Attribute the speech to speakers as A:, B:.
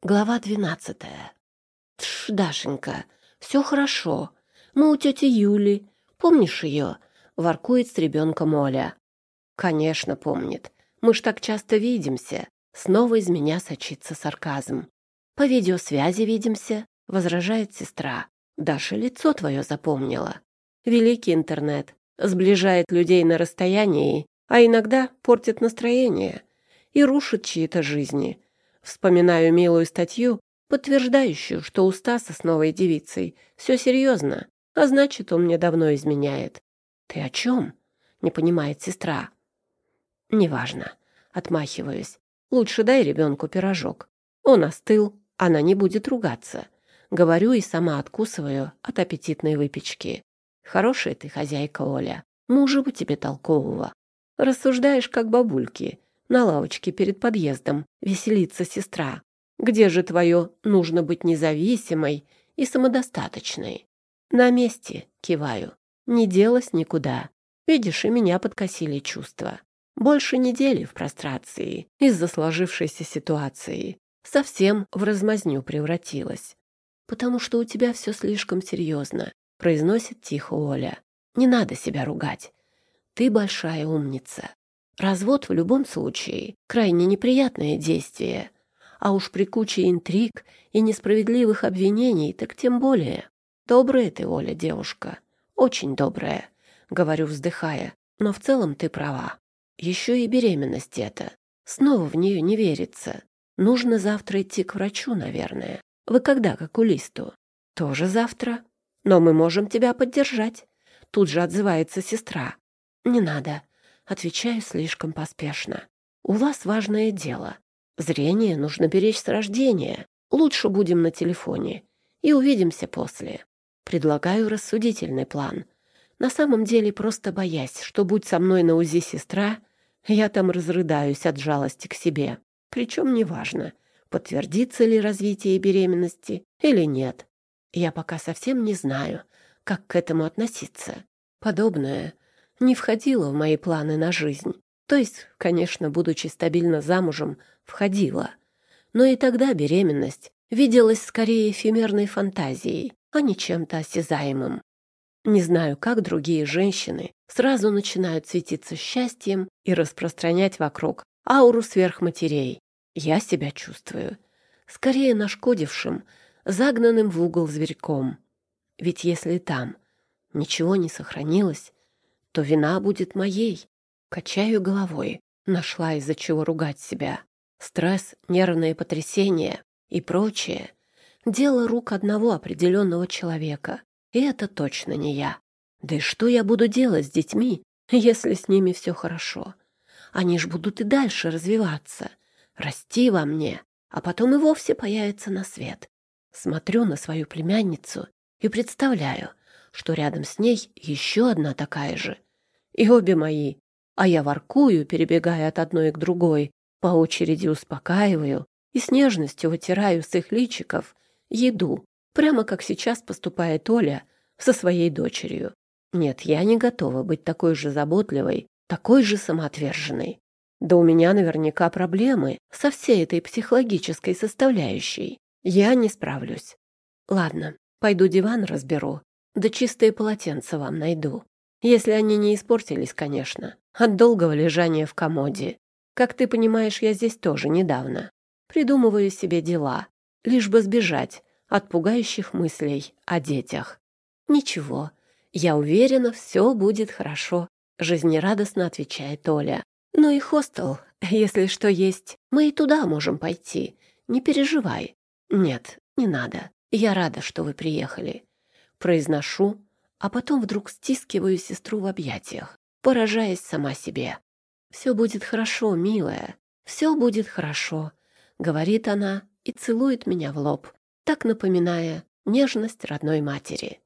A: Глава двенадцатая. Тш, Дашенька, все хорошо. Мы у тети Юли. Помнишь ее? Воркует с ребенком Оля. Конечно, помнит. Мы ж так часто видимся. Снова из меня сочится сарказм. По видеосвязи видимся, возражает сестра. Даша лицо твое запомнила. Великий интернет. Сближает людей на расстоянии, а иногда портит настроение и рушит чьи-то жизни Вспоминаю милую статью, подтверждающую, что у Стаса с новой девицей все серьезно, а значит, он мне давно изменяет. «Ты о чем?» — не понимает сестра. «Неважно», — отмахиваюсь. «Лучше дай ребенку пирожок. Он остыл, она не будет ругаться». Говорю и сама откусываю от аппетитной выпечки. «Хорошая ты хозяйка, Оля. Мужа бы тебе толкового. Рассуждаешь, как бабульки. На лавочке перед подъездом веселится сестра. Где же твое «нужно быть независимой и самодостаточной»? На месте, киваю. Не делась никуда. Видишь, и меня подкосили чувства. Больше недели в прострации из-за сложившейся ситуации. Совсем в размазню превратилась. «Потому что у тебя все слишком серьезно», — произносит тихо Оля. «Не надо себя ругать. Ты большая умница. Развод в любом случае крайне неприятное действие. А уж при куче интриг и несправедливых обвинений, так тем более. Добрая ты, Оля, девушка. Очень добрая, говорю, вздыхая. Но в целом ты права. Еще и беременность эта. Снова в нее не верится. Нужно завтра идти к врачу, наверное. Вы когда к окулисту? Тоже завтра. Но мы можем тебя поддержать. Тут же отзывается сестра. Не надо. Отвечаю слишком поспешно. «У вас важное дело. Зрение нужно беречь с рождения. Лучше будем на телефоне. И увидимся после. Предлагаю рассудительный план. На самом деле просто боясь, что будь со мной на УЗИ сестра, я там разрыдаюсь от жалости к себе. Причем неважно, подтвердится ли развитие беременности или нет. Я пока совсем не знаю, как к этому относиться. Подобное не входила в мои планы на жизнь. То есть, конечно, будучи стабильно замужем, входила. Но и тогда беременность виделась скорее эфемерной фантазией, а не чем-то осязаемым. Не знаю, как другие женщины сразу начинают светиться счастьем и распространять вокруг ауру сверхматерей. Я себя чувствую скорее нашкодившим, загнанным в угол зверьком. Ведь если там ничего не сохранилось, то вина будет моей. Качаю головой, нашла из-за чего ругать себя. Стресс, нервные потрясения и прочее — дело рук одного определенного человека. И это точно не я. Да и что я буду делать с детьми, если с ними все хорошо? Они ж будут и дальше развиваться, расти во мне, а потом и вовсе появятся на свет. Смотрю на свою племянницу и представляю, что рядом с ней еще одна такая же — и обе мои. А я воркую, перебегая от одной к другой, по очереди успокаиваю и с нежностью вытираю с их личиков еду, прямо как сейчас поступает Оля со своей дочерью. Нет, я не готова быть такой же заботливой, такой же самоотверженной. Да у меня наверняка проблемы со всей этой психологической составляющей. Я не справлюсь. Ладно, пойду диван разберу, да чистые полотенца вам найду. Если они не испортились, конечно, от долгого лежания в комоде. Как ты понимаешь, я здесь тоже недавно. Придумываю себе дела, лишь бы сбежать от пугающих мыслей о детях. Ничего, я уверена, все будет хорошо, жизнерадостно отвечает Оля. Но и хостел, если что есть, мы и туда можем пойти. Не переживай. Нет, не надо. Я рада, что вы приехали. Произношу, а потом вдруг стискиваю сестру в объятиях, поражаясь сама себе. «Все будет хорошо, милая, все будет хорошо», — говорит она и целует меня в лоб, так напоминая нежность родной матери.